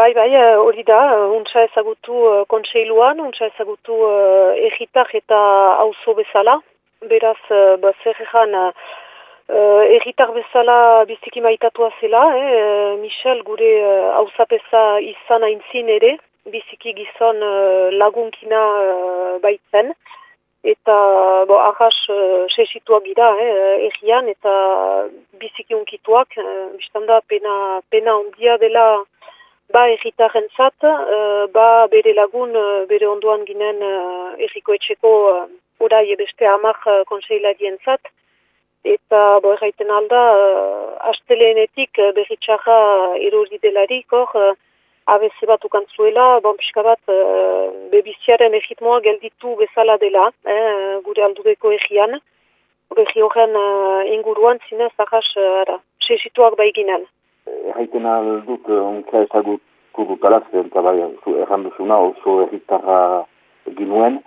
Bai, bai, hori da, untsa ezagutu uh, kontseiluan, untsa ezagutu uh, egitak eta auzo bezala. Beraz, ba, zer egan, uh, egitak bezala biziki maitatua zela, eh? Michel gure hauzapeza uh, izan aintzin ere, biziki gizon lagunkina baitzen eta bo, ahas uh, sesituak gira eh, egian eta biziki unkituak uh, biztanda pena, pena ondia dela ba egitaren zat uh, ba bere lagun uh, bere onduan ginen uh, erriko etxeko uh, orai beste amak uh, konseilarien zat eta bo erraiten alda uh, asteleenetik uh, berritxarra erori delarik hor uh, abeze bat ukantzuela, bon, pixka uh, bebiziaren egitmoa gelditu bezala dela, eh, gure aldureko egian, egi horren uh, inguruan zinez, ahas, uh, ara, sesituak baiginen. Erraiten aldut, onkla ezagut dutala, eta bai, erran duzuna, oso erritarra ginuen,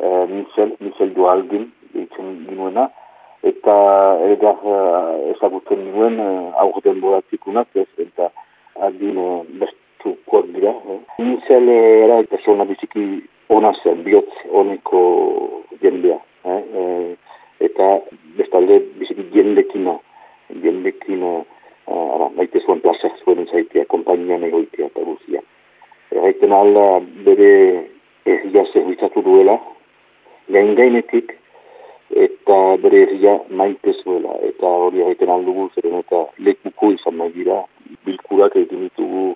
eh, Michel, Michel Dualdin, ditzen ginuena, eta egar ezagutzen nuen aurre denboratikunak, ez, eta aldin best tukoak dira. Eh? Nintzen era persona biziki ona zen, bihotz honeko jendea. Eh? E, eta bestalde biziki jendekina, maite zuen plazak zuen zaitea, kompainian egoitea eta guzia. Erraiten alda bere erria zerbitzatu duela, gain gainetik, eta bere erria maite zuela. Eta hori erraiten aldugu, zeren eta lekuko izan nahi dira, bilkurak egin ditugu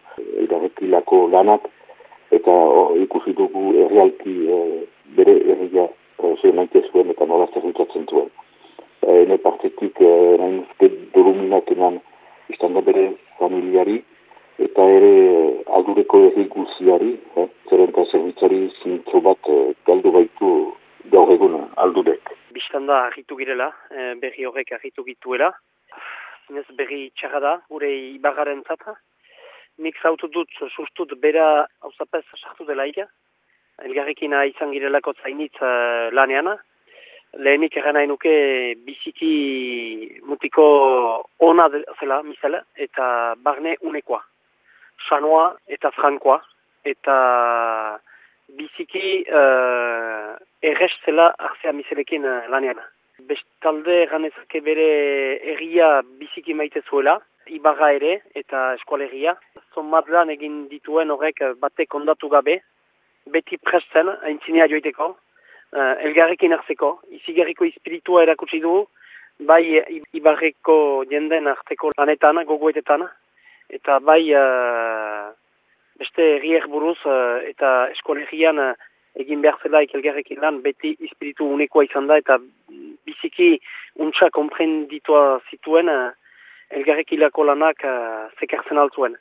elgarrekilako lanak, eta oh, ikusi dugu errealki e, bere erria e, zuen maite zuen eta nola zerritzatzen zuen. E, ene partetik, guziari, eh, zeren eta zerritzari zintzo bat e, galdu baitu gaur egun aldurek. Bistan da argitu girela, e, berri horrek argitu gituela. Zinez berri txarra da, gure ibargaren zata. Nik zautu dut, sustut, bera hauzapez sartu dela ika. Elgarrekin izan girelako zainitz uh, laneana. Lehenik erren nahi nuke biziki mutiko ona zela, misela, eta barne unekoa. Sanoa eta frankoa. Eta biziki uh, errez zela arzea miselekin uh, laneana. Bestalde ganezake bere erria biziki maite zuela, ibarra ere eta eskualegia. Zomadlan egin dituen horrek batek ondatu gabe, beti presten, haintzinea joiteko, uh, elgarrekin hartzeko, izigarriko espiritua erakutsi du, bai ibarreko jenden arteko lanetan, gogoetetan, eta bai uh, beste errier buruz uh, eta eskolegian uh, egin behar zela elgarrekin lan, beti espiritu unekoa izan da, eta biziki untsa komprenditua zituen, uh, elgarrekilako lanak uh, zekartzen altuen.